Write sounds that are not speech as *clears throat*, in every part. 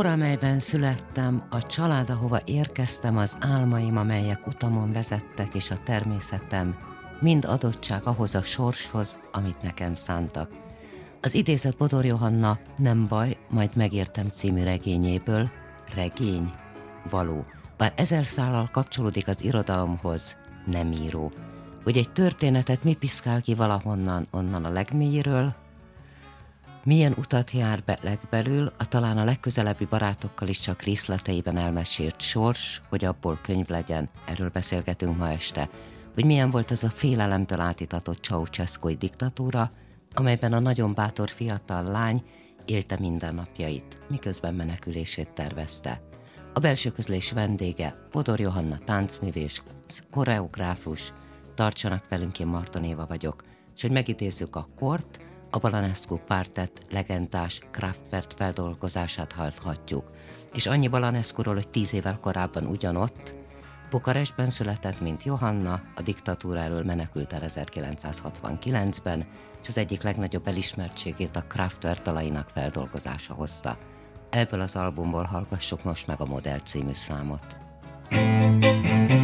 kor, amelyben születtem, a család, ahova érkeztem, az álmaim, amelyek utamon vezettek, és a természetem, mind adottság ahhoz a sorshoz, amit nekem szántak. Az idézett Bodor Johanna Nem baj, majd megértem című regényéből, regény, való, bár ezer szállal kapcsolódik az irodalomhoz, nem író. Hogy egy történetet mi piszkál ki valahonnan, onnan a legmélyről, milyen utat jár be legbelül, a talán a legközelebbi barátokkal is csak részleteiben elmesélt sors, hogy abból könyv legyen, erről beszélgetünk ma este, hogy milyen volt az a félelemtől átitatott ceausescu diktatúra, amelyben a nagyon bátor fiatal lány élte mindennapjait, miközben menekülését tervezte. A belső közlés vendége Podor Johanna táncművés, koreográfus, tartsanak velünk, én Marton Éva vagyok, és hogy megidézzük a kort, a Balanescu pártett legendás Kraftwerk feldolgozását hallhatjuk. És annyi Balanescuról, hogy tíz évvel korábban ugyanott, Bukarestben született, mint Johanna, a diktatúra elől menekült el 1969-ben, és az egyik legnagyobb elismertségét a Kraftwerk talainak feldolgozása hozta. Ebből az albumból hallgassuk most meg a Modell című számot. thank you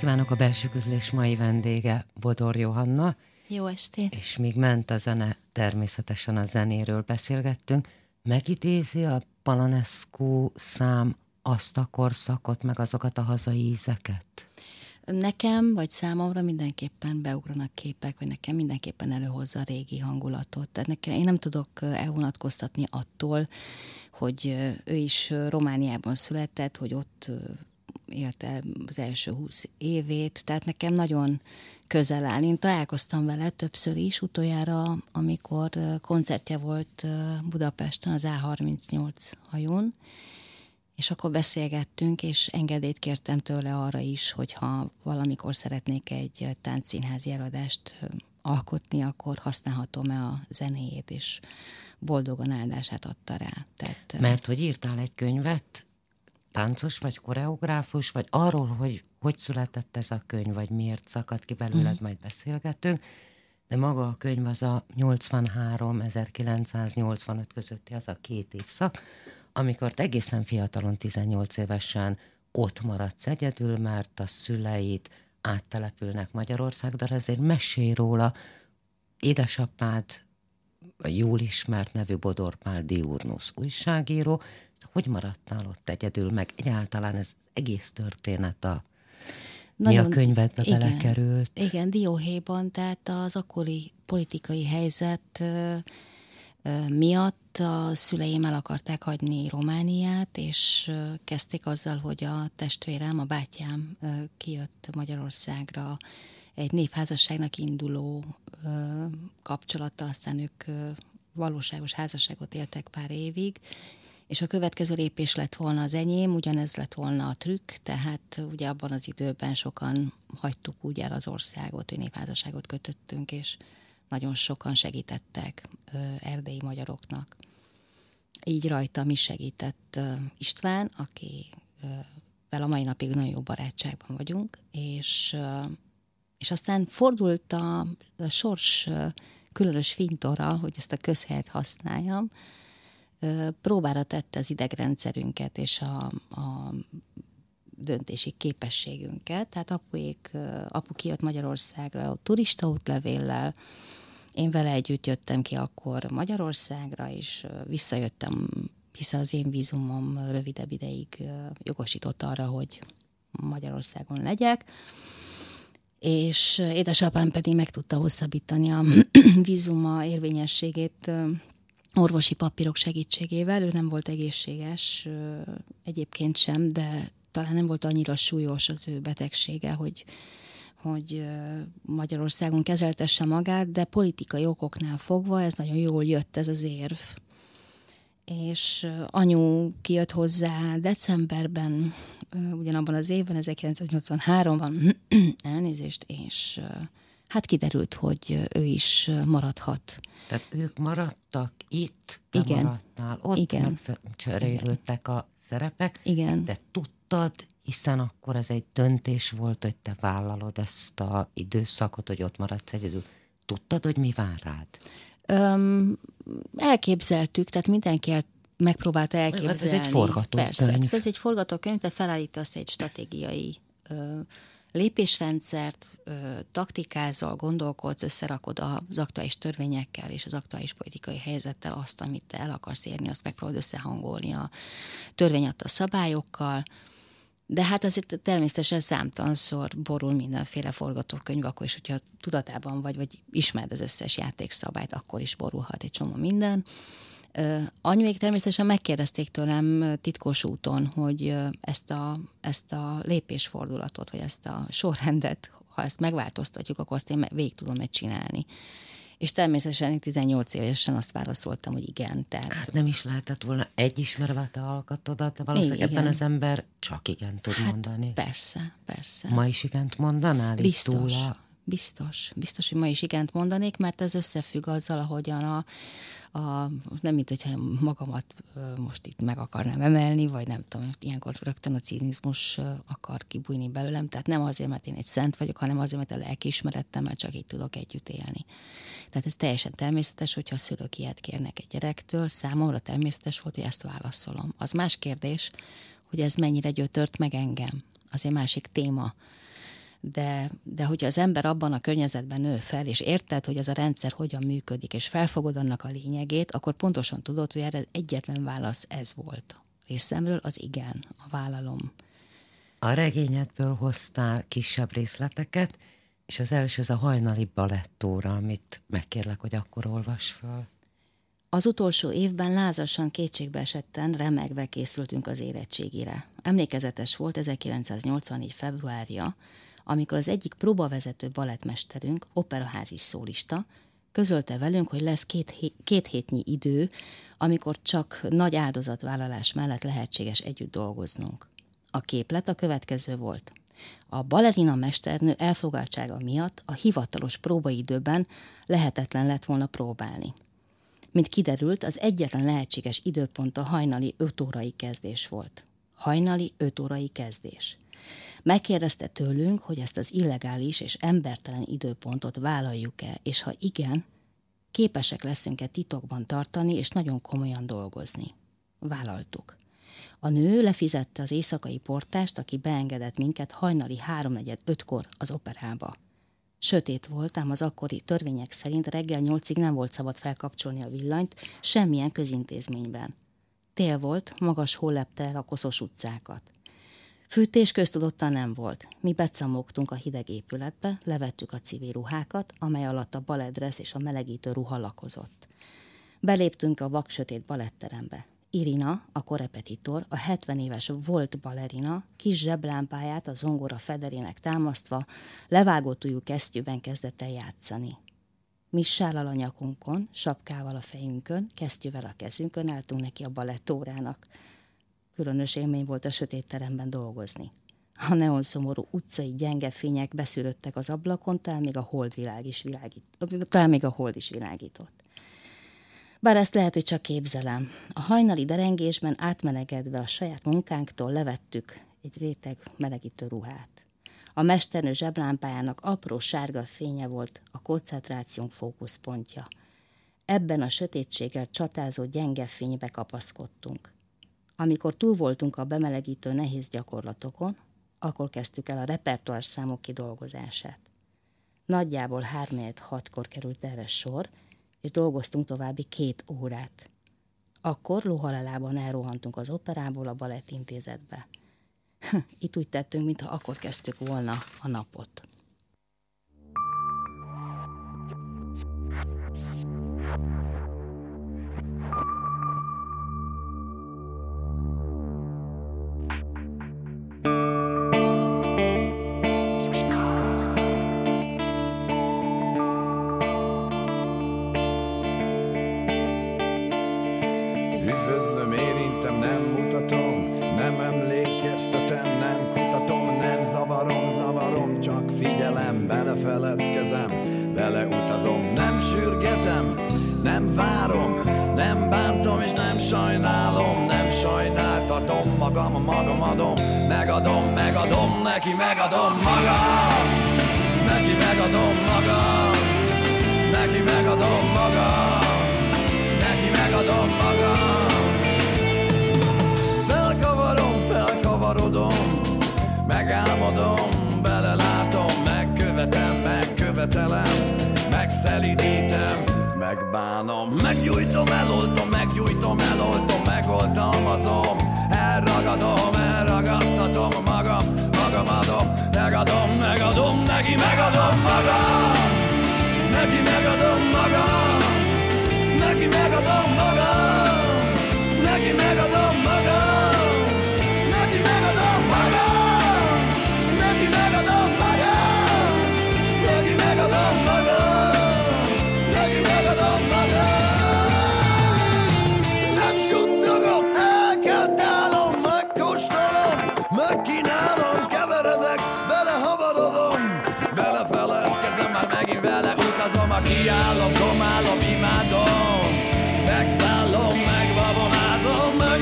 kívánok! A belső közlés mai vendége Bodor Johanna. Jó estét! És még ment a zene, természetesen a zenéről beszélgettünk. Megidézi a Palanescu szám azt a korszakot, meg azokat a hazai ízeket? Nekem, vagy számomra mindenképpen beugranak képek, vagy nekem mindenképpen előhozza a régi hangulatot. Tehát nekem, én nem tudok elvonatkoztatni attól, hogy ő is Romániában született, hogy ott élte az első húsz évét, tehát nekem nagyon közel áll. Én találkoztam vele többször is, utoljára, amikor koncertje volt Budapesten az A38 hajón, és akkor beszélgettünk, és engedélyt kértem tőle arra is, hogyha valamikor szeretnék egy táncszínházi eladást alkotni, akkor használhatom-e a zenéjét, és boldogan áldását adta rá. Tehát, Mert hogy írtál egy könyvet, táncos vagy koreográfus, vagy arról, hogy hogy született ez a könyv, vagy miért szakadt ki belőle, mm. majd beszélgetünk, de maga a könyv az a 83-1985 közötti, az a két évszak, amikor te egészen fiatalon, 18 évesen ott maradsz egyedül, mert a szüleid áttelepülnek Magyarországra, ezért mesélj róla. Édesapád jól ismert nevű Bodor Pál Diurnus újságíró, hogy maradtál ott egyedül, meg egyáltalán ez egész történet a Nagyon, mi a könyvedbe igen, belekerült? Igen, Dióhéjban, tehát az akkori politikai helyzet miatt a szüleim el akarták hagyni Romániát, és kezdték azzal, hogy a testvérem, a bátyám kijött Magyarországra egy névházasságnak induló kapcsolata, aztán ők valóságos házasságot éltek pár évig, és a következő lépés lett volna az enyém, ugyanez lett volna a trükk, tehát ugye abban az időben sokan hagytuk úgy el az országot, hogy névházasságot kötöttünk, és nagyon sokan segítettek ö, erdélyi magyaroknak. Így rajtam is segített ö, István, aki ö, vel a mai napig nagyon jó barátságban vagyunk, és, ö, és aztán fordult a, a sors ö, különös fintora, hogy ezt a közhelyet használjam, próbára tette az idegrendszerünket és a, a döntési képességünket. Tehát apuék, apu kijött Magyarországra a turista útlevéllel, én vele együtt jöttem ki akkor Magyarországra, és visszajöttem, hiszen az én vízumom rövidebb ideig jogosított arra, hogy Magyarországon legyek és édesapám pedig meg tudta hosszabbítani a *clears throat* vízuma érvényességét orvosi papírok segítségével. Ő nem volt egészséges egyébként sem, de talán nem volt annyira súlyos az ő betegsége, hogy, hogy Magyarországon kezeltesse magát, de politikai okoknál fogva ez nagyon jól jött ez az érv. És anyu kijött hozzá decemberben, ugyanabban az évben, 1983-ban, *clears throat* elnézést, és hát kiderült, hogy ő is maradhat. Tehát ők maradtak itt, te Igen. maradtál ott, Igen. cserélődtek a szerepek, Igen. de tudtad, hiszen akkor ez egy döntés volt, hogy te vállalod ezt a időszakot, hogy ott maradsz egyedül. Tudtad, hogy mi vár rád? Um, elképzeltük, tehát mindenki el, megpróbálta elképzelni. Ez egy forgatókönyv. Persze, ez egy forgatókönyv, de felállítasz egy stratégiai lépésrendszert, taktikázol, gondolkodsz, összerakod az aktuális törvényekkel és az aktuális politikai helyzettel azt, amit te el akarsz érni, azt megpróbálod összehangolni a törvény adta szabályokkal, de hát azért természetesen számtalanszor borul mindenféle forgatókönyv, akkor is, hogyha tudatában vagy, vagy ismered az összes játékszabályt, akkor is borulhat egy csomó minden. Anyuék természetesen megkérdezték tőlem titkos úton, hogy ezt a, ezt a lépésfordulatot, vagy ezt a sorrendet, ha ezt megváltoztatjuk, akkor azt én végig tudom egy csinálni. És természetesen 18 évesen azt válaszoltam, hogy igen. Tehát... Hát nem is lehetett volna egy ismerve te alkatodat, valószínűleg igen. ebben az ember csak igen tud hát mondani. Persze, persze. Ma is igent mondanál? Biztos. Túl a... Biztos, biztos, hogy ma is igent mondanék, mert ez összefügg azzal, ahogyan a, a, nem mint hogyha magamat most itt meg akarnám emelni, vagy nem tudom, ilyenkor rögtön a cinizmus akar kibújni belőlem, tehát nem azért, mert én egy szent vagyok, hanem azért, mert a lelkiismerettem, csak így tudok együtt élni. Tehát ez teljesen természetes, hogyha a szülők ilyet kérnek egy gyerektől, számomra természetes volt, hogy ezt válaszolom. Az más kérdés, hogy ez mennyire gyötört meg engem. Az egy másik téma de, de hogyha az ember abban a környezetben nő fel, és érted, hogy az a rendszer hogyan működik, és felfogod annak a lényegét, akkor pontosan tudod, hogy erre egyetlen válasz ez volt. Részemről az igen, a vállalom. A regényedből hoztál kisebb részleteket, és az első az a hajnali balettóra, amit megkérlek, hogy akkor olvas föl. Az utolsó évben lázasan kétségbe esetten remegve készültünk az érettségire. Emlékezetes volt 1984. februárja, amikor az egyik próbavezető balettmesterünk, operaházi szólista, közölte velünk, hogy lesz két, hé- két hétnyi idő, amikor csak nagy áldozatvállalás mellett lehetséges együtt dolgoznunk. A képlet a következő volt. A balerina mesternő elfogadtsága miatt a hivatalos próbaidőben lehetetlen lett volna próbálni. Mint kiderült, az egyetlen lehetséges időpont a hajnali 5 órai kezdés volt. Hajnali 5 órai kezdés. Megkérdezte tőlünk, hogy ezt az illegális és embertelen időpontot vállaljuk-e, és ha igen, képesek leszünk-e titokban tartani és nagyon komolyan dolgozni. Vállaltuk. A nő lefizette az éjszakai portást, aki beengedett minket hajnali háromnegyed ötkor az operába. Sötét volt, ám az akkori törvények szerint reggel nyolcig nem volt szabad felkapcsolni a villanyt semmilyen közintézményben. Tél volt, magas hó lepte el a koszos utcákat. Fűtés köztudottan nem volt. Mi becamogtunk a hideg épületbe, levettük a civil ruhákat, amely alatt a baledresz és a melegítő ruha lakozott. Beléptünk a vaksötét baletterembe. Irina, a korepetitor, a 70 éves volt balerina, kis zseblámpáját a zongora federének támasztva, levágott ujjú kesztyűben kezdett el játszani. Mi sállal a nyakunkon, sapkával a fejünkön, kesztyűvel a kezünkön álltunk neki a balettórának. Különös élmény volt a sötét teremben dolgozni. A neon szomorú utcai gyenge fények beszűröttek az ablakon, talán még a holdvilág is világít, talán még a hold is világított. Bár ezt lehet, hogy csak képzelem. A hajnali derengésben átmenegedve a saját munkánktól levettük egy réteg melegítő ruhát. A mesternő zseblámpájának apró sárga fénye volt a koncentrációnk fókuszpontja. Ebben a sötétséggel csatázó gyenge fénybe kapaszkodtunk. Amikor túl voltunk a bemelegítő nehéz gyakorlatokon, akkor kezdtük el a repertoár számok kidolgozását. Nagyjából 3-6-kor került erre sor, és dolgoztunk további két órát. Akkor lóhalálában elrohantunk az operából a balettintézetbe. *laughs* Itt úgy tettünk, mintha akkor kezdtük volna a napot. Neki megadom magam, neki megadom magam, neki megadom magam, neki megadom magam. Felkavarom, felkavarodom, megálmodom, belelátom, megkövetem, megkövetelem, megszelidítem, megbánom, meggyújtom, eloltom, meggyújtom, eloltom, megoltalmazom, elragadom, elragadtatom megadom, megadom, neki megadom magam, neki megadom magam, neki megadom magam,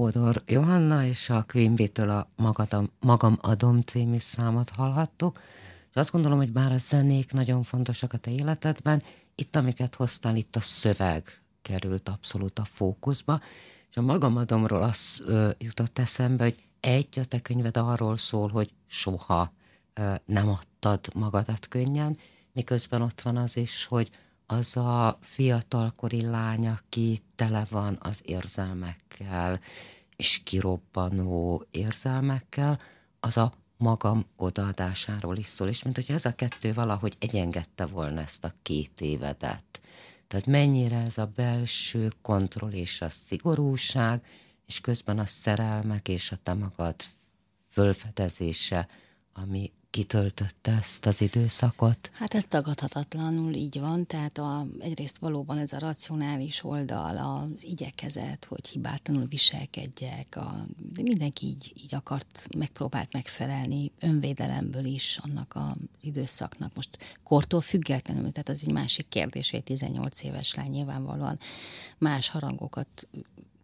Bodor Johanna, és a Queen Bee-től a Magadam, Magam Adom című számot hallhattuk. És azt gondolom, hogy bár a zenék nagyon fontosak a te életedben, itt, amiket hoztál, itt a szöveg került abszolút a fókuszba, és a magamadomról az ö, jutott eszembe, hogy egy, a te könyved arról szól, hogy soha ö, nem adtad magadat könnyen, miközben ott van az is, hogy az a fiatalkori lány, aki tele van az érzelmekkel, és kirobbanó érzelmekkel, az a magam odaadásáról is szól, és mint hogy ez a kettő valahogy egyengedte volna ezt a két évedet. Tehát mennyire ez a belső kontroll és a szigorúság, és közben a szerelmek és a te magad fölfedezése, ami kitöltötte ezt az időszakot? Hát ez tagadhatatlanul így van, tehát a, egyrészt valóban ez a racionális oldal, az igyekezet, hogy hibátlanul viselkedjek, a, de mindenki így, így akart, megpróbált megfelelni önvédelemből is annak az időszaknak. Most kortól függetlenül, tehát az egy másik kérdés, hogy 18 éves lány nyilvánvalóan más harangokat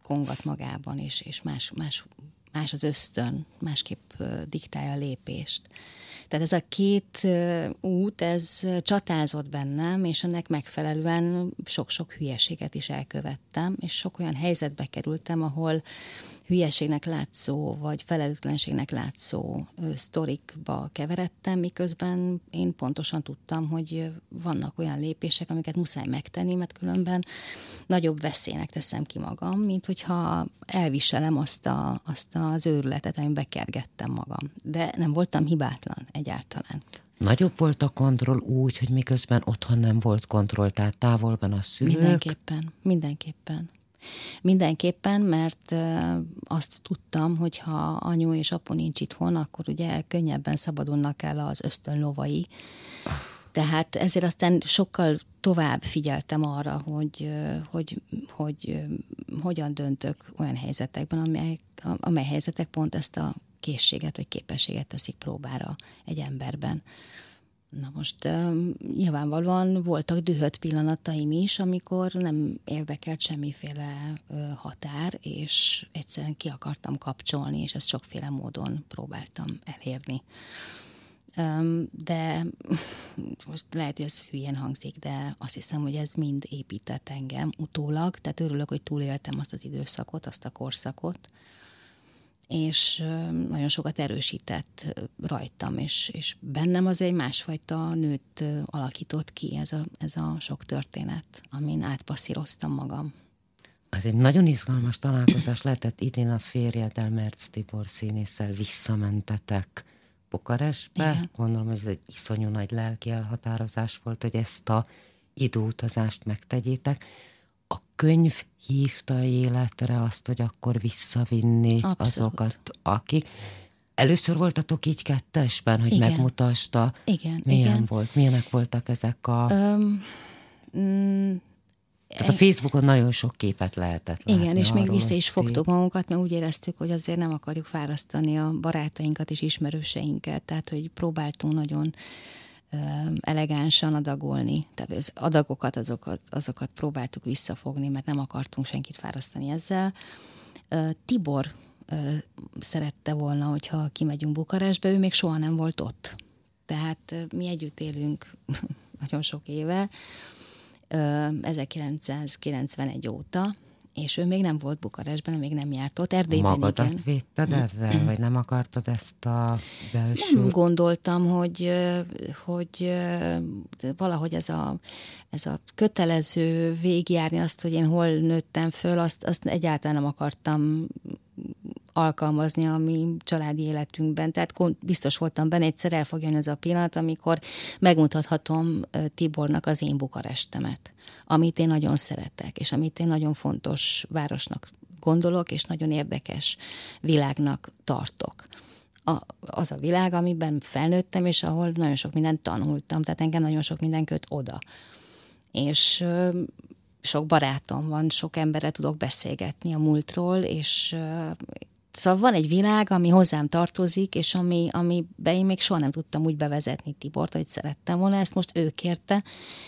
kongat magában, és, és más, más, más az ösztön, másképp diktálja a lépést. Tehát ez a két út, ez csatázott bennem, és ennek megfelelően sok-sok hülyeséget is elkövettem, és sok olyan helyzetbe kerültem, ahol hülyeségnek látszó, vagy felelőtlenségnek látszó sztorikba keveredtem, miközben én pontosan tudtam, hogy vannak olyan lépések, amiket muszáj megtenni, mert különben nagyobb veszélynek teszem ki magam, mint hogyha elviselem azt, a, azt az őrületet, amiben kergettem magam. De nem voltam hibátlan egyáltalán. Nagyobb volt a kontroll úgy, hogy miközben otthon nem volt kontroll, tehát távolban a szülők? Mindenképpen, mindenképpen. Mindenképpen, mert azt tudtam, hogy ha anyu és apu nincs itthon, akkor ugye könnyebben szabadulnak el az ösztönlovai. Tehát ezért aztán sokkal tovább figyeltem arra, hogy, hogy, hogy hogyan döntök olyan helyzetekben, amely, amely helyzetek pont ezt a készséget vagy képességet teszik próbára egy emberben. Na most nyilvánvalóan voltak dühött pillanataim is, amikor nem érdekelt semmiféle határ, és egyszerűen ki akartam kapcsolni, és ezt sokféle módon próbáltam elérni. De *laughs* most lehet, hogy ez hülyen hangzik, de azt hiszem, hogy ez mind épített engem utólag, tehát örülök, hogy túléltem azt az időszakot, azt a korszakot, és nagyon sokat erősített rajtam, és, és bennem az egy másfajta nőt alakított ki ez a, ez a sok történet, amin átpasszíroztam magam. Az egy nagyon izgalmas találkozás lehetett idén a férjeddel, Merc Tibor színésszel visszamentetek Bukarestbe. Igen. Gondolom, hogy ez egy iszonyú nagy lelki elhatározás volt, hogy ezt a időutazást megtegyétek a könyv hívta életre azt, hogy akkor visszavinni Abszolút. azokat, akik... Először voltatok így kettesben, hogy igen. megmutasta, igen, milyen igen. volt, milyenek voltak ezek a... Um, mm, tehát a Facebookon nagyon sok képet lehetett látni. Igen, és még vissza is fogtuk magunkat, mert úgy éreztük, hogy azért nem akarjuk fárasztani a barátainkat és ismerőseinket, tehát hogy próbáltunk nagyon elegánsan adagolni. Tehát az adagokat, azokat, azokat próbáltuk visszafogni, mert nem akartunk senkit fárasztani ezzel. Tibor szerette volna, hogyha kimegyünk Bukarestbe, ő még soha nem volt ott. Tehát mi együtt élünk *laughs* nagyon sok éve, 1991 óta, és ő még nem volt Bukarestben, még nem járt ott. Erdélyben Magadat igen. védted ezzel, vagy nem akartad ezt a belső... Nem gondoltam, hogy, hogy valahogy ez a, ez a kötelező végigjárni azt, hogy én hol nőttem föl, azt, azt egyáltalán nem akartam alkalmazni a mi családi életünkben. Tehát biztos voltam benne, egyszer el fog jönni ez a pillanat, amikor megmutathatom Tibornak az én Bukarestemet amit én nagyon szeretek, és amit én nagyon fontos városnak gondolok, és nagyon érdekes világnak tartok. A, az a világ, amiben felnőttem, és ahol nagyon sok mindent tanultam, tehát engem nagyon sok minden köt oda. És ö, sok barátom van, sok emberre tudok beszélgetni a múltról, és ö, Szóval van egy világ, ami hozzám tartozik, és ami, amiben én még soha nem tudtam úgy bevezetni Tibort, hogy szerettem volna. Ezt most ő kérte.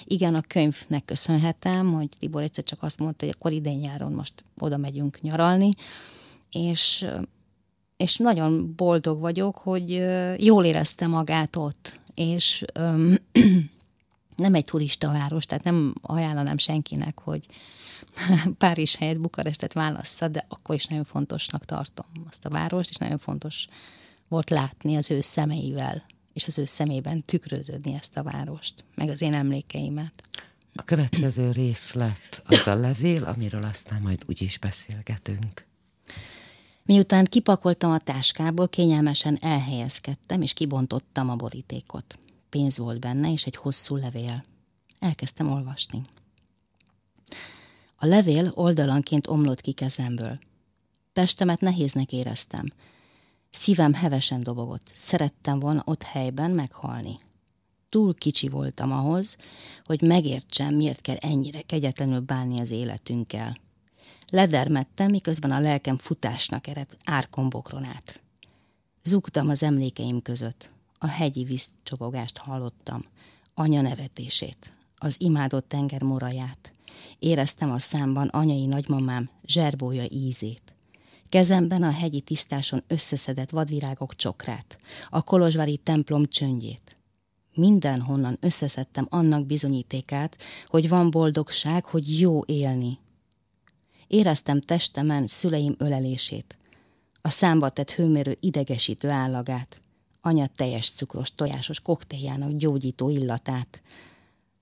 Igen, a könyvnek köszönhetem, hogy Tibor egyszer csak azt mondta, hogy akkor idén nyáron most oda megyünk nyaralni. És, és nagyon boldog vagyok, hogy jól érezte magát ott. És *clears throat* nem egy turista város, tehát nem ajánlanám senkinek, hogy *laughs* Párizs helyett Bukarestet válassza, de akkor is nagyon fontosnak tartom azt a várost, és nagyon fontos volt látni az ő szemeivel, és az ő szemében tükröződni ezt a várost, meg az én emlékeimet. A következő részlet az a levél, amiről aztán majd úgyis beszélgetünk. Miután kipakoltam a táskából, kényelmesen elhelyezkedtem, és kibontottam a borítékot. Pénz volt benne, és egy hosszú levél. Elkezdtem olvasni. A levél oldalanként omlott ki kezemből. Testemet nehéznek éreztem. Szívem hevesen dobogott. Szerettem volna ott helyben meghalni. Túl kicsi voltam ahhoz, hogy megértsem, miért kell ennyire kegyetlenül bánni az életünkkel. Ledermettem, miközben a lelkem futásnak ered árkombokron át. Zugtam az emlékeim között. A hegyi vízcsobogást hallottam, anya nevetését, az imádott tenger moraját, Éreztem a számban anyai nagymamám zserbója ízét. Kezemben a hegyi tisztáson összeszedett vadvirágok csokrát, a kolozsvári templom csöndjét. Mindenhonnan összeszedtem annak bizonyítékát, hogy van boldogság, hogy jó élni. Éreztem testemen szüleim ölelését, a számba tett hőmérő idegesítő állagát, anya teljes cukros tojásos koktéljának gyógyító illatát,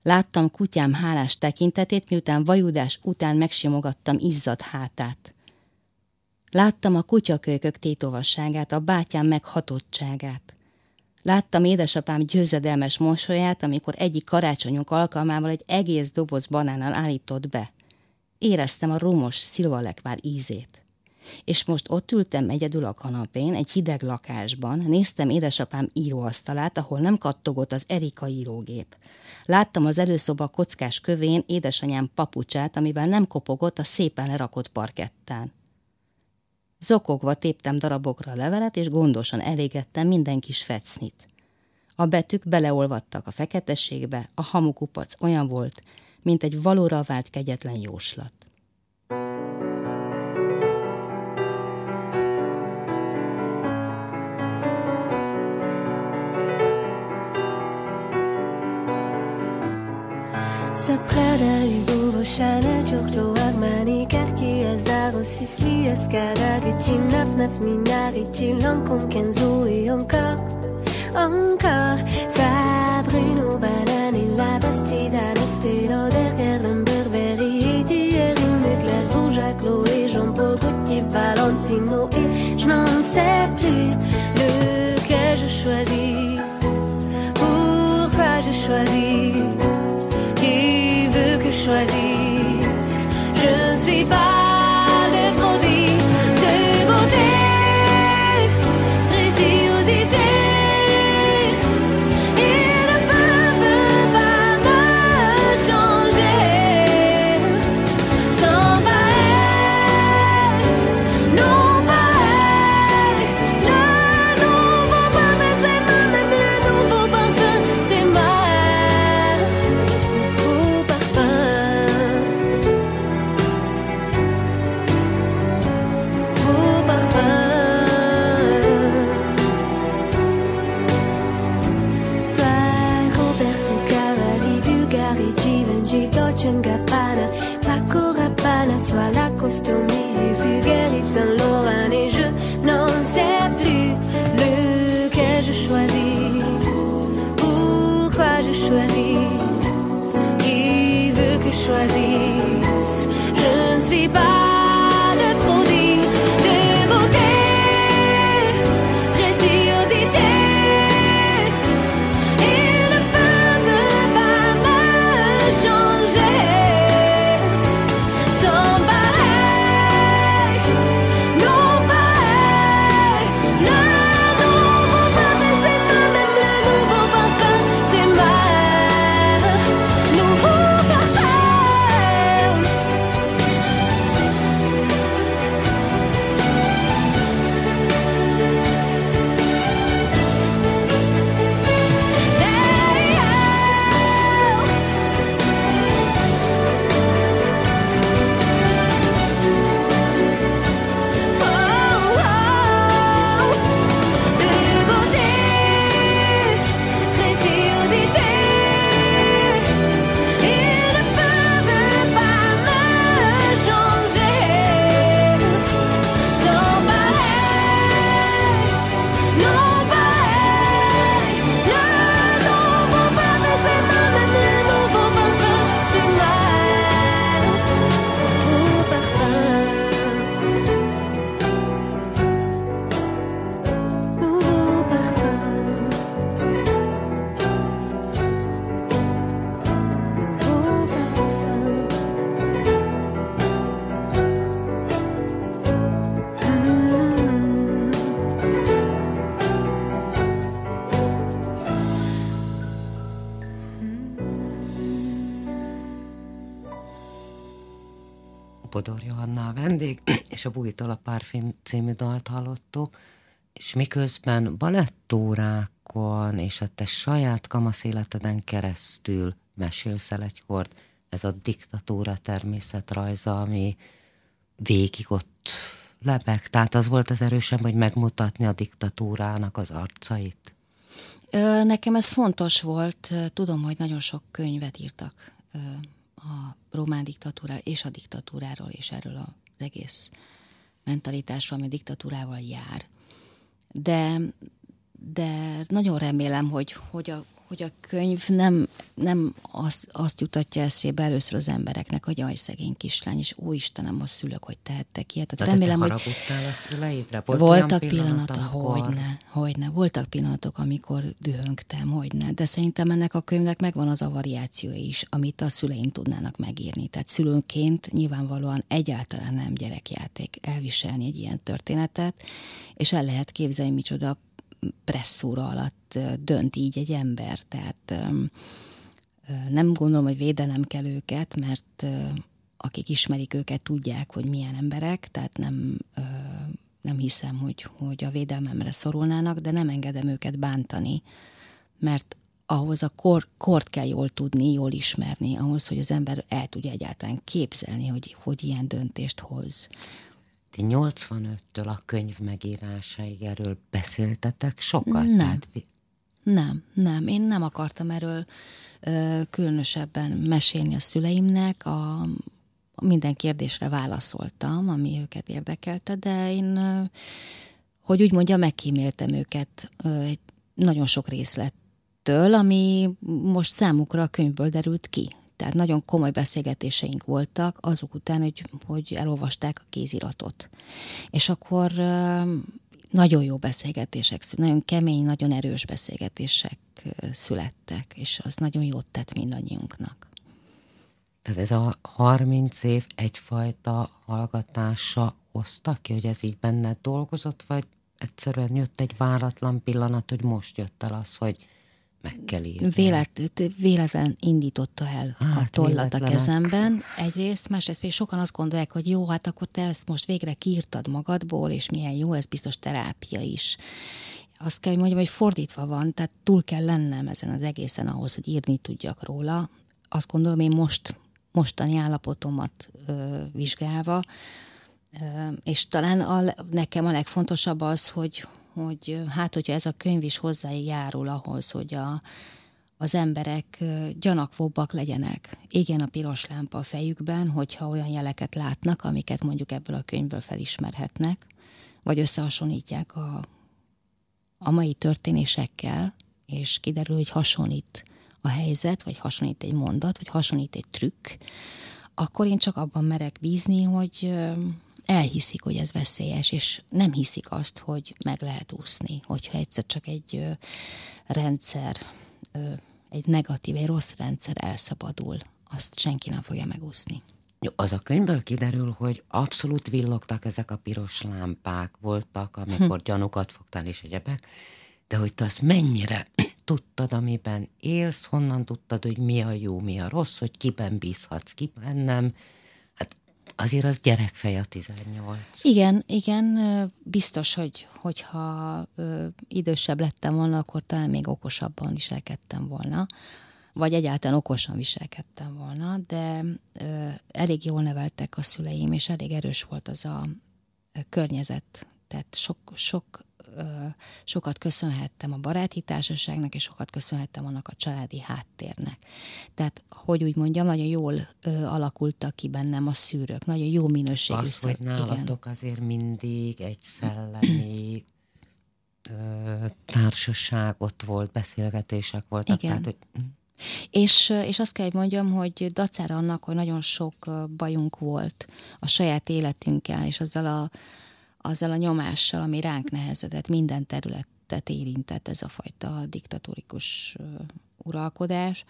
Láttam kutyám hálás tekintetét, miután vajudás után megsimogattam izzadt hátát. Láttam a kutyakölykök tétovasságát, a bátyám meghatottságát. Láttam édesapám győzedelmes mosolyát, amikor egyik karácsonyunk alkalmával egy egész doboz banánnal állított be. Éreztem a rumos szilvalekvár ízét. És most ott ültem egyedül a kanapén, egy hideg lakásban, néztem édesapám íróasztalát, ahol nem kattogott az Erika írógép. Láttam az előszoba kockás kövén édesanyám papucsát, amivel nem kopogott a szépen lerakott parkettán. Zokogva téptem darabokra a levelet, és gondosan elégettem minden kis fecnit. A betűk beleolvadtak a feketességbe, a hamukupac olyan volt, mint egy valóra vált kegyetlen jóslat. Prada, Hugo, Chanel, Giorgio, Armani, Cartier, Zara, Sicily, Escada, Gucci, Naf, Naf, Nina, Ricci, Lancôme, Kenzo et encore, encore Sabrino, Banane, La Bastida, Estée Lauder, Guerlain, Burberry, Thierry, Mugler, à Chloé, Jean-Paul Gaultier, Valentino et je n'en sais plus lequel je choisis. Pourquoi je choisis choisis. Című dalt hallottuk, és miközben balettórákon és a te saját kamasz életeden keresztül mesélsz el egykort, ez a diktatúra természetrajza, ami végig ott lebeg. Tehát az volt az erősebb, hogy megmutatni a diktatúrának az arcait. Nekem ez fontos volt. Tudom, hogy nagyon sok könyvet írtak a román diktatúrá és a diktatúráról, és erről az egész mentalitásról, ami diktatúrával jár. De, de nagyon remélem, hogy, hogy a, hogy a könyv nem, nem azt, azt jutatja eszébe először az embereknek, hogy jaj, szegény kislány, és ó Istenem, a szülők, hogy tehettek ilyet. Tehát remélem, hogy... a szüleidre? Volt voltak pillanatok, hogyne, hogyne. Voltak pillanatok, amikor dühöngtem, hogyne. De szerintem ennek a könyvnek megvan az a variáció is, amit a szüleim tudnának megírni. Tehát szülőnként nyilvánvalóan egyáltalán nem gyerekjáték elviselni egy ilyen történetet, és el lehet képzelni, micsoda presszúra alatt dönt így egy ember. Tehát nem gondolom, hogy védenem kell őket, mert akik ismerik őket, tudják, hogy milyen emberek, tehát nem, nem hiszem, hogy, hogy a védelmemre szorulnának, de nem engedem őket bántani, mert ahhoz a kor, kort kell jól tudni, jól ismerni, ahhoz, hogy az ember el tudja egyáltalán képzelni, hogy, hogy ilyen döntést hoz. Ti 85-től a könyv megírásáig erről beszéltetek sokat? Nem. Tehát... Nem, nem. Én nem akartam erről ö, különösebben mesélni a szüleimnek. A, minden kérdésre válaszoltam, ami őket érdekelte, de én, ö, hogy úgy mondja, megkíméltem őket ö, egy nagyon sok részlettől, ami most számukra a könyvből derült ki. Tehát nagyon komoly beszélgetéseink voltak azok után, hogy, hogy elolvasták a kéziratot. És akkor nagyon jó beszélgetések, nagyon kemény, nagyon erős beszélgetések születtek, és az nagyon jót tett mindannyiunknak. Tehát ez a 30 év egyfajta hallgatása hozta ki, hogy ez így benned dolgozott, vagy egyszerűen jött egy váratlan pillanat, hogy most jött el az, hogy meg kell írni. Vélet, véletlen indította el hát, a tollat a kezemben egyrészt, másrészt pedig sokan azt gondolják, hogy jó, hát akkor te ezt most végre kiírtad magadból, és milyen jó, ez biztos terápia is. Azt kell, hogy mondjam, hogy fordítva van, tehát túl kell lennem ezen az egészen ahhoz, hogy írni tudjak róla. Azt gondolom, én most, mostani állapotomat ö, vizsgálva, ö, és talán a, nekem a legfontosabb az, hogy, hogy hát, hogyha ez a könyv is hozzájárul ahhoz, hogy a, az emberek gyanakvóbbak legyenek. Igen, a piros lámpa a fejükben, hogyha olyan jeleket látnak, amiket mondjuk ebből a könyvből felismerhetnek, vagy összehasonlítják a, a mai történésekkel, és kiderül, hogy hasonlít a helyzet, vagy hasonlít egy mondat, vagy hasonlít egy trükk, akkor én csak abban merek bízni, hogy elhiszik, hogy ez veszélyes, és nem hiszik azt, hogy meg lehet úszni, hogyha egyszer csak egy ö, rendszer, ö, egy negatív, egy rossz rendszer elszabadul, azt senki nem fogja megúszni. Az a könyvből kiderül, hogy abszolút villogtak ezek a piros lámpák voltak, amikor hm. fogtál és egyebek, de hogy te azt mennyire *clears throat* tudtad, amiben élsz, honnan tudtad, hogy mi a jó, mi a rossz, hogy kiben bízhatsz, kiben nem, azért az gyerekfej a 18. Igen, igen, biztos, hogy hogyha idősebb lettem volna, akkor talán még okosabban viselkedtem volna, vagy egyáltalán okosan viselkedtem volna, de elég jól neveltek a szüleim, és elég erős volt az a környezet, tehát sok, sok sokat köszönhettem a baráti társaságnak, és sokat köszönhettem annak a családi háttérnek. Tehát, hogy úgy mondjam, nagyon jól alakultak ki bennem a szűrők, nagyon jó minőségű Az, hogy nálatok igen. azért mindig egy szellemi ö, társaságot volt, beszélgetések voltak. Igen. Tehát, hogy... Hm? És, és azt kell, hogy mondjam, hogy dacára annak, hogy nagyon sok bajunk volt a saját életünkkel, és azzal a azzal a nyomással, ami ránk nehezedett, minden területet érintett ez a fajta diktatórikus uralkodás,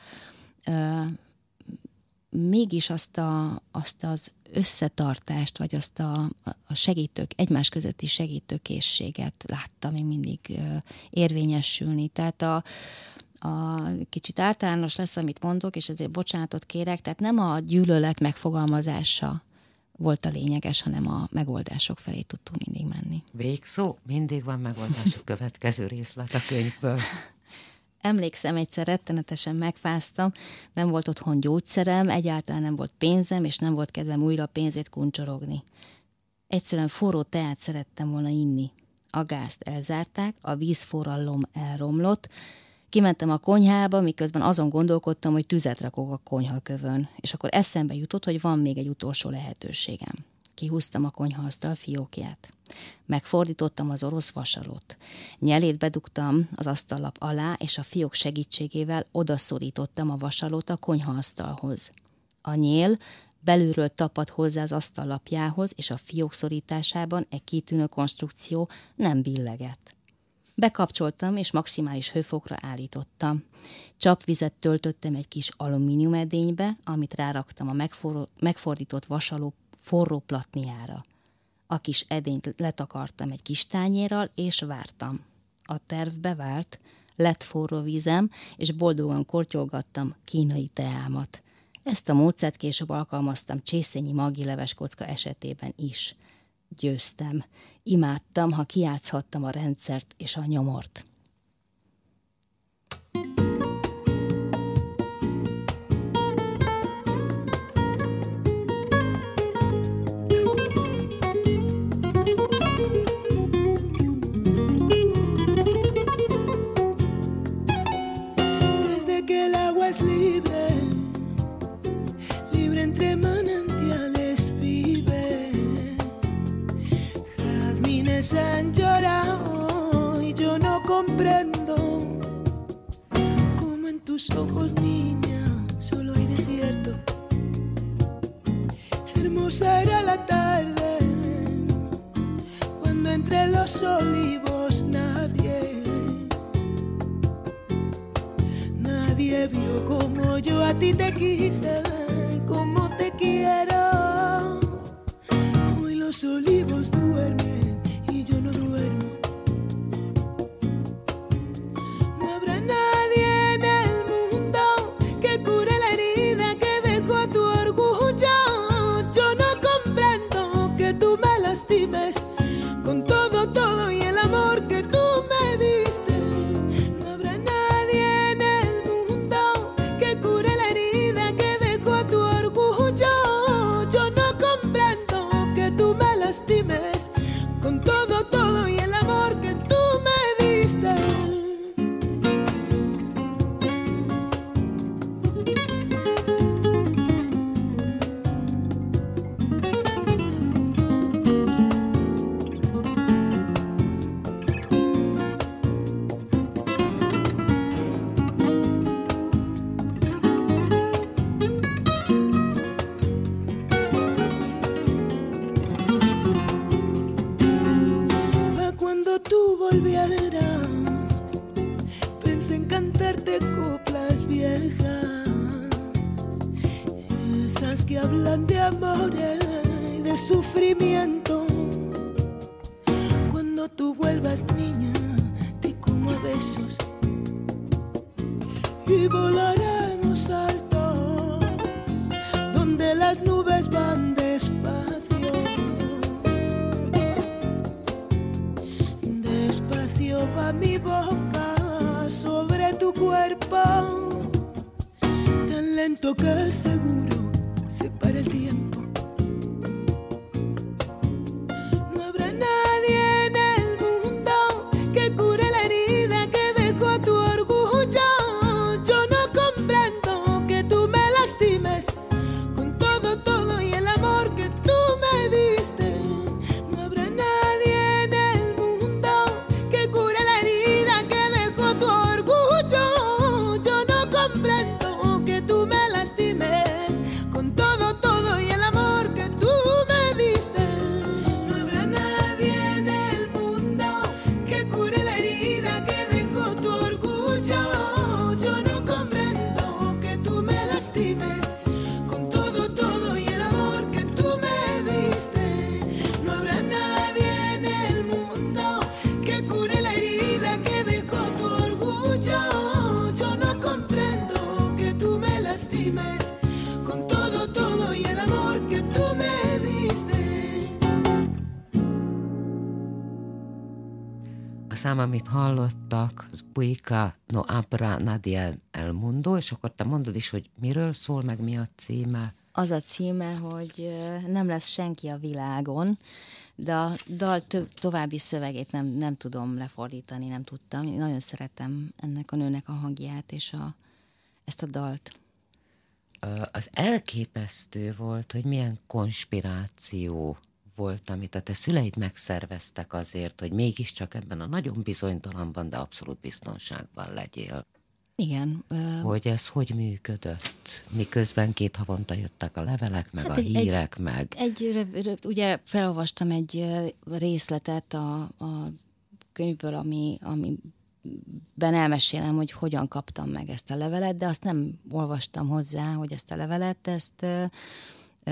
mégis azt, a, azt az összetartást, vagy azt a, a segítők, egymás közötti segítőkészséget láttam én mindig érvényesülni. Tehát a, a kicsit általános lesz, amit mondok, és ezért bocsánatot kérek, tehát nem a gyűlölet megfogalmazása volt a lényeges, hanem a megoldások felé tudtunk mindig menni. Végszó, mindig van megoldás a következő részlet a könyvből. Emlékszem, egyszer rettenetesen megfáztam, nem volt otthon gyógyszerem, egyáltalán nem volt pénzem, és nem volt kedvem újra pénzét kuncsorogni. Egyszerűen forró teát szerettem volna inni. A gázt elzárták, a vízforrallom elromlott, Kimentem a konyhába, miközben azon gondolkodtam, hogy tüzet rakok a konyhakövön, és akkor eszembe jutott, hogy van még egy utolsó lehetőségem. Kihúztam a konyhaasztal fiókját. Megfordítottam az orosz vasalót. Nyelét bedugtam az asztallap alá, és a fiók segítségével odaszorítottam a vasalót a konyhaasztalhoz. A nyél belülről tapad hozzá az asztallapjához, és a fiók szorításában egy kitűnő konstrukció nem billegett. Bekapcsoltam, és maximális hőfokra állítottam. Csapvizet töltöttem egy kis alumínium edénybe, amit ráraktam a megfor- megfordított vasaló forró platniára. A kis edényt letakartam egy kis tányérral, és vártam. A terv bevált, lett forró vízem, és boldogan kortyolgattam kínai teámat. Ezt a módszert később alkalmaztam csészényi magileves kocka esetében is. Győztem. Imádtam, ha kiátszhattam a rendszert és a nyomort. Ojos, niña, solo hay desierto. Hermosa era la tarde cuando entre los olivos nadie, nadie vio como yo a ti te quise, como te quiero. lento que el seguro separa el tiempo. Szám, amit hallottak, az Buika no Abra Nadiel El Mundo, és akkor te mondod is, hogy miről szól, meg mi a címe? Az a címe, hogy nem lesz senki a világon, de a dal to- további szövegét nem, nem tudom lefordítani, nem tudtam. Én nagyon szeretem ennek a nőnek a hangját és a, ezt a dalt. Az elképesztő volt, hogy milyen konspiráció volt, amit a te szüleid megszerveztek azért, hogy mégiscsak ebben a nagyon bizonytalanban, de abszolút biztonságban legyél. Igen. Hogy ez hogy működött? Miközben két havonta jöttek a levelek, meg hát a egy, hírek, egy, meg... Egy, ugye felolvastam egy részletet a, a könyvből, ami, ami ben elmesélem, hogy hogyan kaptam meg ezt a levelet, de azt nem olvastam hozzá, hogy ezt a levelet, ezt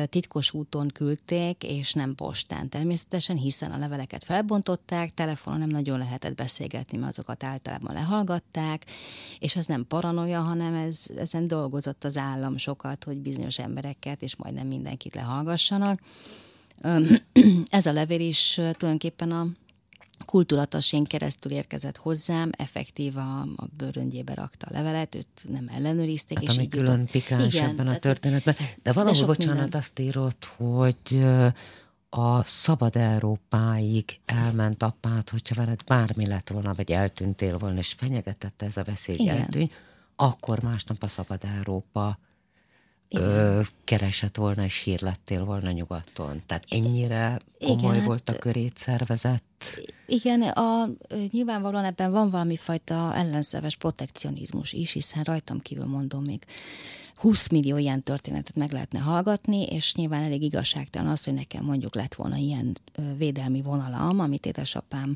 titkos úton küldték, és nem postán természetesen, hiszen a leveleket felbontották, telefonon nem nagyon lehetett beszélgetni, mert azokat általában lehallgatták, és ez nem paranoia, hanem ez, ezen dolgozott az állam sokat, hogy bizonyos embereket, és majdnem mindenkit lehallgassanak. *clears throat* Ez a levél is tulajdonképpen a kultúratasén keresztül érkezett hozzám, effektív a, a bőröngyébe rakta a levelet, őt nem ellenőrizték. Hát, és ami külön jutott. pikáns Igen, ebben a történetben. De valahol, de bocsánat, minden. azt írott, hogy a szabad Európáig elment apád, hogyha veled bármi lett volna, vagy eltűntél volna, és fenyegetette ez a veszély, eltűny, akkor másnap a szabad Európa ö, keresett volna, és hír lettél volna nyugaton. Tehát ennyire komoly igen, volt hát, a körét szervezett? Igen, a, nyilvánvalóan ebben van valami fajta ellenszeves protekcionizmus is, hiszen rajtam kívül mondom még 20 millió ilyen történetet meg lehetne hallgatni, és nyilván elég igazságtalan az, hogy nekem mondjuk lett volna ilyen védelmi vonalam, amit édesapám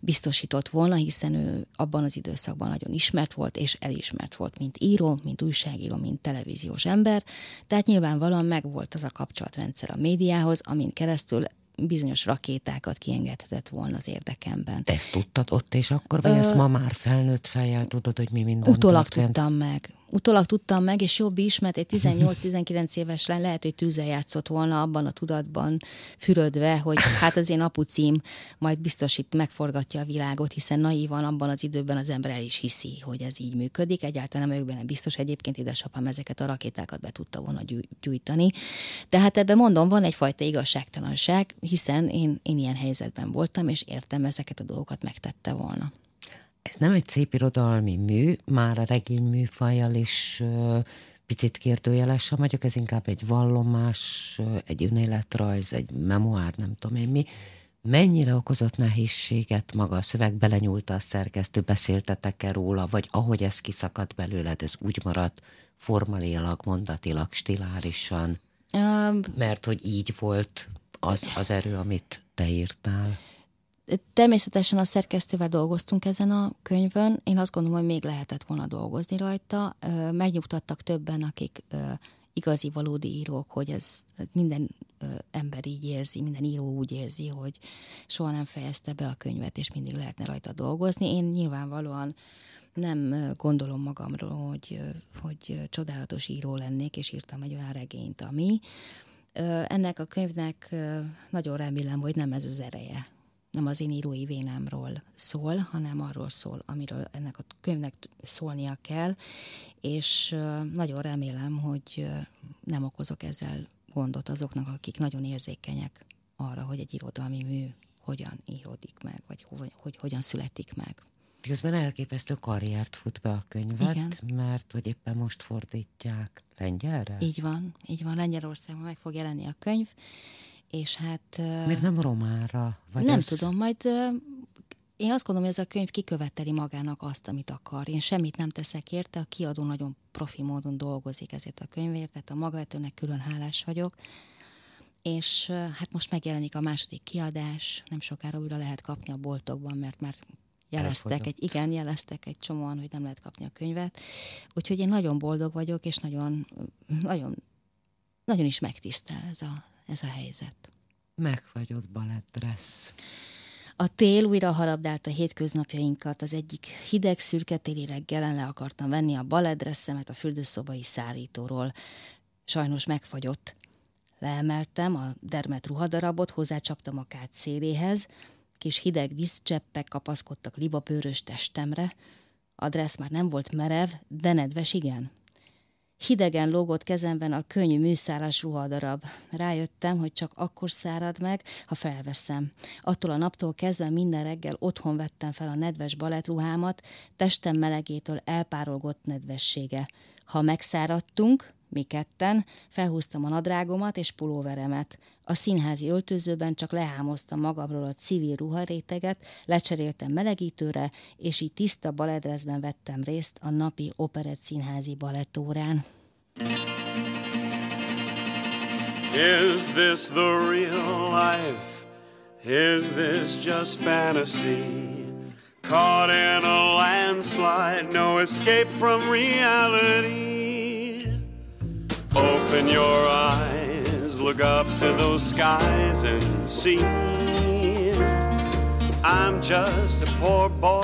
biztosított volna, hiszen ő abban az időszakban nagyon ismert volt, és elismert volt, mint író, mint újságíró, mint televíziós ember. Tehát nyilvánvalóan megvolt az a kapcsolatrendszer a médiához, amin keresztül bizonyos rakétákat kiengedhetett volna az érdekemben. Te ezt tudtad ott és akkor, vagy Ö, ezt ma már felnőtt fejjel tudod, hogy mi minden Utólag történt? tudtam meg utólag tudtam meg, és jobb is, mert egy 18-19 éves lány lehet, hogy tűzzel játszott volna abban a tudatban fürödve, hogy hát az én apucím majd biztosít megforgatja a világot, hiszen naívan abban az időben az ember el is hiszi, hogy ez így működik. Egyáltalán nem ők benne biztos, egyébként édesapám ezeket a rakétákat be tudta volna gyújtani. De hát ebben mondom, van egyfajta igazságtalanság, hiszen én, én ilyen helyzetben voltam, és értem ezeket a dolgokat megtette volna ez nem egy szép irodalmi mű, már a regény műfajjal is picit kérdőjelesen vagyok, ez inkább egy vallomás, egy önéletrajz, egy memoár, nem tudom én mi. Mennyire okozott nehézséget maga a szöveg, belenyúlta a szerkesztő, beszéltetek-e róla, vagy ahogy ez kiszakadt belőled, ez úgy maradt formalilag, mondatilag, stilárisan? Um, Mert hogy így volt az, az erő, amit te írtál. Természetesen a szerkesztővel dolgoztunk ezen a könyvön. Én azt gondolom, hogy még lehetett volna dolgozni rajta. Megnyugtattak többen, akik igazi, valódi írók, hogy ez, ez minden ember így érzi, minden író úgy érzi, hogy soha nem fejezte be a könyvet, és mindig lehetne rajta dolgozni. Én nyilvánvalóan nem gondolom magamról, hogy, hogy csodálatos író lennék, és írtam egy olyan regényt, ami ennek a könyvnek nagyon remélem, hogy nem ez az ereje, nem az én írói vénámról szól, hanem arról szól, amiről ennek a könyvnek szólnia kell, és nagyon remélem, hogy nem okozok ezzel gondot azoknak, akik nagyon érzékenyek arra, hogy egy irodalmi mű hogyan íródik meg, vagy hogy, hogy hogyan születik meg. Közben elképesztő karriert fut be a könyvet, Igen. mert hogy éppen most fordítják lengyelre? Így van, így van, Lengyelországban meg fog jelenni a könyv, és hát... Miért nem romára? Vagy nem ez... tudom, majd én azt gondolom, hogy ez a könyv kiköveteli magának azt, amit akar. Én semmit nem teszek érte, a kiadó nagyon profi módon dolgozik ezért a könyvért, tehát a magavetőnek külön hálás vagyok. És hát most megjelenik a második kiadás, nem sokára újra lehet kapni a boltokban, mert már jeleztek, egy, igen, jeleztek egy csomóan, hogy nem lehet kapni a könyvet. Úgyhogy én nagyon boldog vagyok, és nagyon, nagyon, nagyon is megtisztel ez a, ez a helyzet. Megfagyott balettressz. A tél újra harabdált a hétköznapjainkat, az egyik hideg, szürke téli reggelen le akartam venni a baledresszemet a fürdőszobai szállítóról. Sajnos megfagyott. Leemeltem a dermet ruhadarabot, hozzácsaptam a kád széléhez, kis hideg vízcseppek kapaszkodtak libapőrös testemre, a dressz már nem volt merev, de nedves igen. Hidegen lógott kezemben a könnyű műszálas ruhadarab. Rájöttem, hogy csak akkor szárad meg, ha felveszem. Attól a naptól kezdve minden reggel otthon vettem fel a nedves balettruhámat, testem melegétől elpárolgott nedvessége. Ha megszáradtunk, mi ketten, felhúztam a nadrágomat és pulóveremet. A színházi öltözőben csak lehámoztam magamról a civil ruharéteget, lecseréltem melegítőre, és így tiszta baledrezben vettem részt a napi operett színházi balettórán. Is this the real life? Is this just fantasy? Caught in a landslide, no escape from reality. Open your eyes, look up to those skies and see. I'm just a poor boy,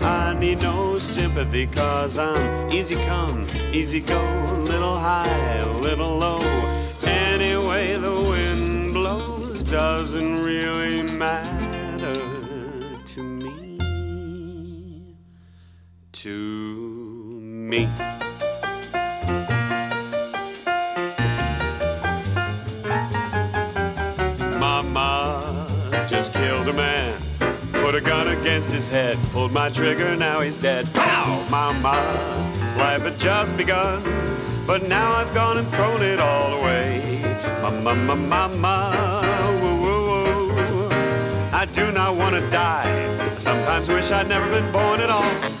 I need no sympathy, cause I'm easy come, easy go, little high, little low. Anyway, the wind blows doesn't really matter to me. To me. Put a gun against his head. Pulled my trigger, now he's dead. Pow! Mama, life had just begun. But now I've gone and thrown it all away. Mama, mama, mama, woo, woo, woo. I do not want to die. I sometimes wish I'd never been born at all.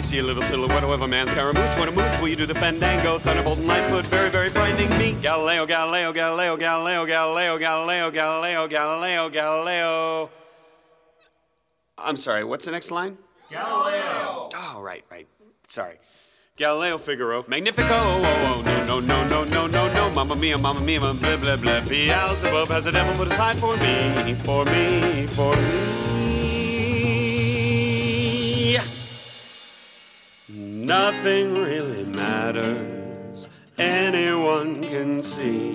I see a little silhouette of a man Scaramouche. What a mooch, will you do the fandango? Thunderbolt and Lightfoot, very, very frightening me. Galileo, Galileo, Galileo, Galileo, Galileo, Galileo, Galileo, Galileo, Galileo. I'm sorry, what's the next line? Galileo. Oh, right, right. Sorry. Galileo Figaro, Magnifico, oh, oh, oh no, no, no, no, no, no, no, Mamma mia, Mamma mia, blah, blah, blah, Beelzebub has a devil put aside for me, for me, for me. Nothing really matters, anyone can see.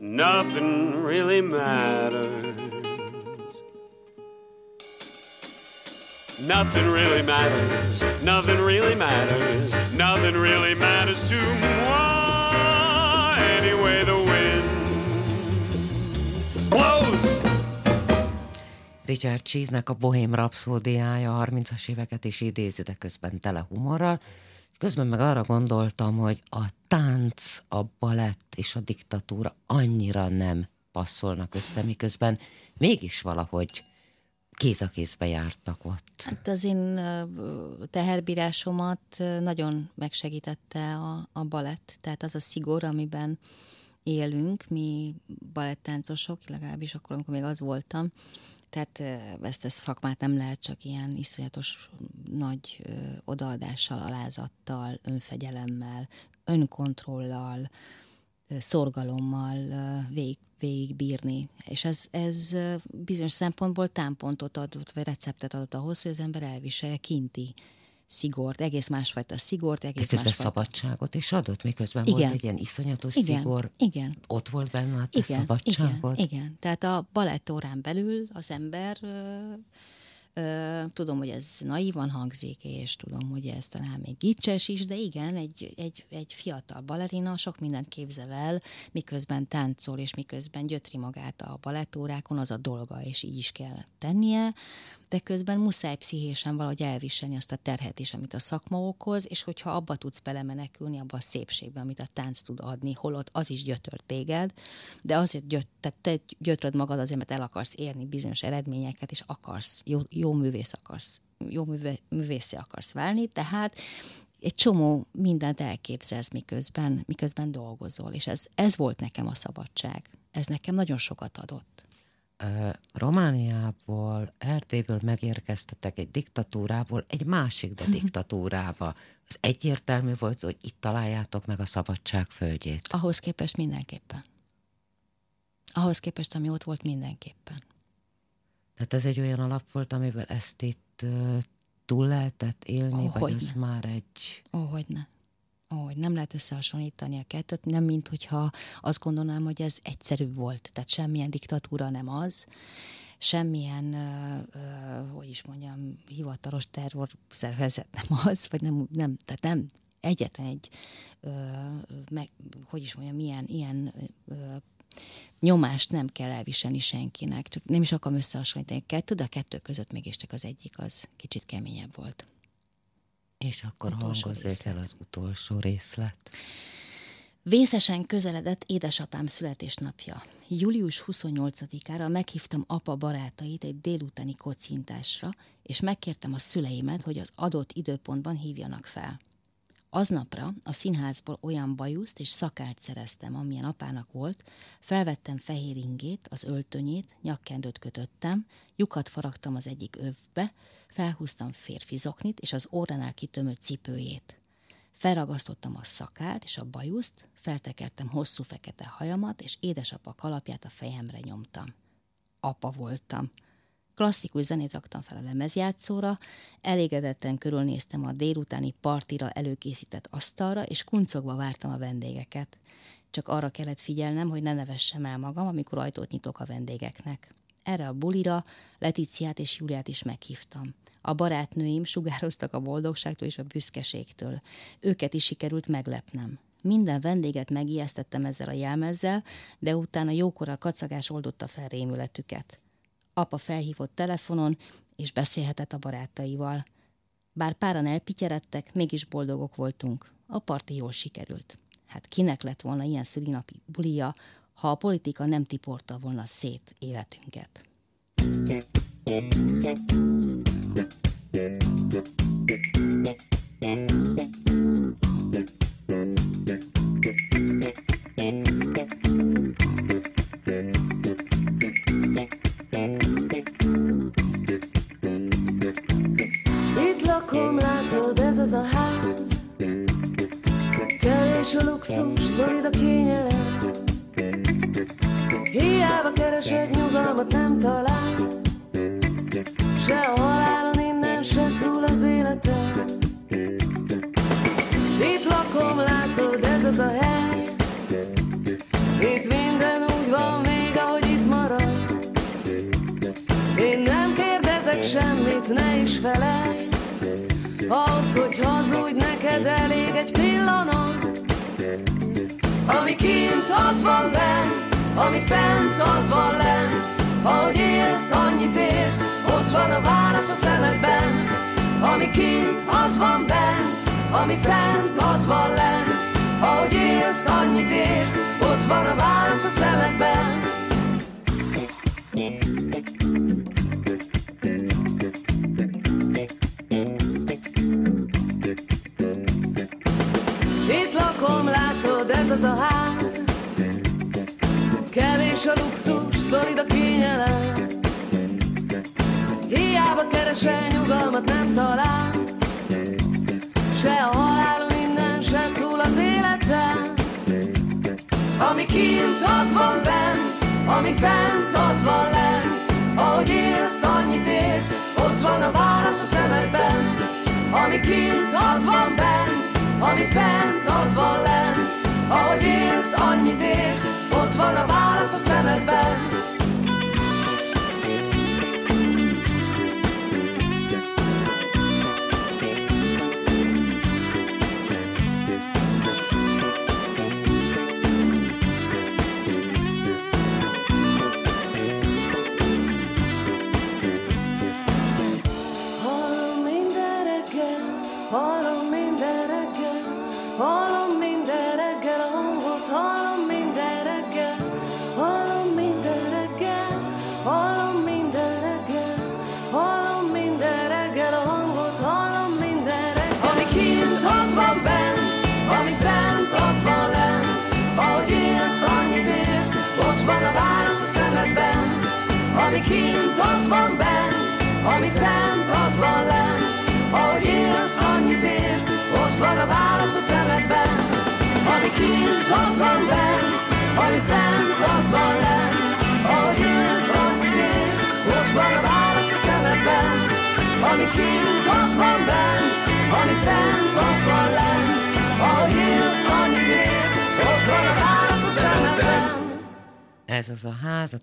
Nothing really matters. Nothing really matters, nothing really matters, nothing really matters to moi. Richard Cheese-nek a Bohém rapszódiája a 30-as éveket is idézi, de közben tele humorral. Közben meg arra gondoltam, hogy a tánc, a balett és a diktatúra annyira nem passzolnak össze, miközben mégis valahogy kéz a kézbe jártak ott. Hát az én teherbírásomat nagyon megsegítette a, a balett, tehát az a szigor, amiben élünk, mi balettáncosok, legalábbis akkor, amikor még az voltam, tehát ezt a szakmát nem lehet csak ilyen iszonyatos nagy odaadással, alázattal, önfegyelemmel, önkontrollal, szorgalommal végig, végigbírni. És ez, ez bizonyos szempontból támpontot adott, vagy receptet adott ahhoz, hogy az ember elviselje kinti szigort, egész másfajta szigort, egész másfajta... szabadságot is adott, miközben Igen. volt egy ilyen iszonyatos Igen, szigor. igen. Ott volt benne a Igen, szabadságot. igen, igen. Tehát a balettórán belül az ember, ö, ö, tudom, hogy ez naívan hangzik, és tudom, hogy ez talán még gicses is, de igen, egy, egy, egy fiatal balerina sok mindent képzel el, miközben táncol, és miközben gyötri magát a balettórákon, az a dolga, és így is kell tennie, de közben muszáj pszichésen valahogy elviselni azt a terhet is, amit a szakma okoz, és hogyha abba tudsz belemenekülni, abba a szépségbe, amit a tánc tud adni, holott az is gyötör téged, de azért gyöt, tehát te gyötröd magad azért, mert el akarsz érni bizonyos eredményeket, és akarsz, jó, jó művész akarsz, jó műve, művészé akarsz válni, tehát egy csomó mindent elképzelsz, miközben, miközben dolgozol, és ez, ez volt nekem a szabadság. Ez nekem nagyon sokat adott. Romániából, Erdélyből megérkeztetek egy diktatúrából egy másik de *laughs* diktatúrába. Az egyértelmű volt, hogy itt találjátok meg a szabadság földjét. Ahhoz képest mindenképpen. Ahhoz képest, ami ott volt mindenképpen. Tehát ez egy olyan alap volt, amivel ezt itt túl lehetett élni, Ó, vagy hogyne. az már egy... Ó, hogy ne. Ó, nem lehet összehasonlítani a kettőt, nem mint hogyha azt gondolnám, hogy ez egyszerű volt, tehát semmilyen diktatúra nem az, semmilyen, ö, ö, hogy is mondjam, hivatalos terror szervezet nem az, vagy nem, nem tehát nem egyetlen egy, ö, meg, hogy is mondjam, milyen, ilyen ö, nyomást nem kell elviselni senkinek, csak nem is akarom összehasonlítani a kettő, de a kettő között mégiscsak az egyik az kicsit keményebb volt. És akkor Utolsó hangozzék részlet. el az utolsó részlet. Vészesen közeledett édesapám születésnapja. Július 28-ára meghívtam apa barátait egy délutáni kocintásra, és megkértem a szüleimet, hogy az adott időpontban hívjanak fel. Aznapra a színházból olyan bajuszt és szakált szereztem, amilyen apának volt, felvettem fehér ingét, az öltönyét, nyakkendőt kötöttem, lyukat faragtam az egyik övbe, felhúztam férfi zoknit és az óránál kitömött cipőjét. Felragasztottam a szakált és a bajuszt, feltekertem hosszú fekete hajamat, és édesapa kalapját a fejemre nyomtam. Apa voltam. Klasszikus zenét raktam fel a lemezjátszóra, elégedetten körülnéztem a délutáni partira előkészített asztalra, és kuncogva vártam a vendégeket. Csak arra kellett figyelnem, hogy ne nevessem el magam, amikor ajtót nyitok a vendégeknek. Erre a bulira Leticiát és Júliát is meghívtam. A barátnőim sugároztak a boldogságtól és a büszkeségtől. Őket is sikerült meglepnem. Minden vendéget megijesztettem ezzel a jelmezzel, de utána jókora kacagás oldotta fel rémületüket. Apa felhívott telefonon, és beszélhetett a barátaival. Bár páran elpityeredtek, mégis boldogok voltunk. A parti jól sikerült. Hát kinek lett volna ilyen szülinapi bulia, ha a politika nem tiporta volna szét életünket. Itt az a ház. Kevés a luxus, szolid a kényelem. Hiába keresed nyugalmat, nem találsz. Se a halálon innen, se túl az életen Itt lakom, látod, ez az a hely. Itt minden úgy van még, ahogy itt marad. Én nem kérdezek semmit, ne is felej Ahhoz, hogy hazudj, neked elég egy pillanat Ami kint, az van bent Ami fent, az van lent. Ahogy élsz, annyit érsz Ott van a válasz a szemedben. Ami kint, az van bent Ami fent, az van lent. Ahogy élsz, annyit érsz Ott van a válasz a szemedben szemedben Ami kint, az van bent Ami fent, az van lent. Ahogy élsz, annyit érsz Ott van a válasz a szemedben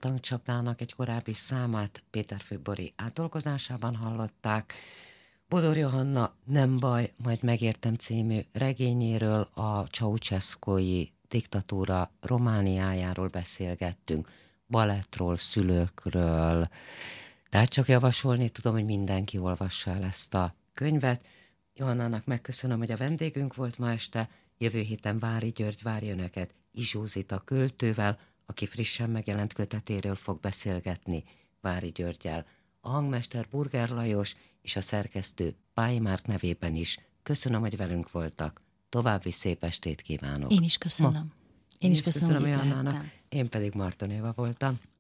tankcsapdának egy korábbi számát Péter Főbori átdolgozásában hallották. Bodor Johanna Nem baj, majd megértem című regényéről a Ceausescui diktatúra Romániájáról beszélgettünk, balettról, szülőkről. Tehát csak javasolni tudom, hogy mindenki olvassa el ezt a könyvet. Johannának megköszönöm, hogy a vendégünk volt ma este. Jövő héten Vári György várja önöket Izsózita költővel, aki frissen megjelent kötetéről fog beszélgetni Vári Györgyel. A hangmester Burger Lajos és a szerkesztő Pályi Márk nevében is köszönöm, hogy velünk voltak. További szép estét kívánok. Én is köszönöm. Ma. Én is köszönöm, hogy Johannának. lehettem. Én pedig Marton Éva voltam.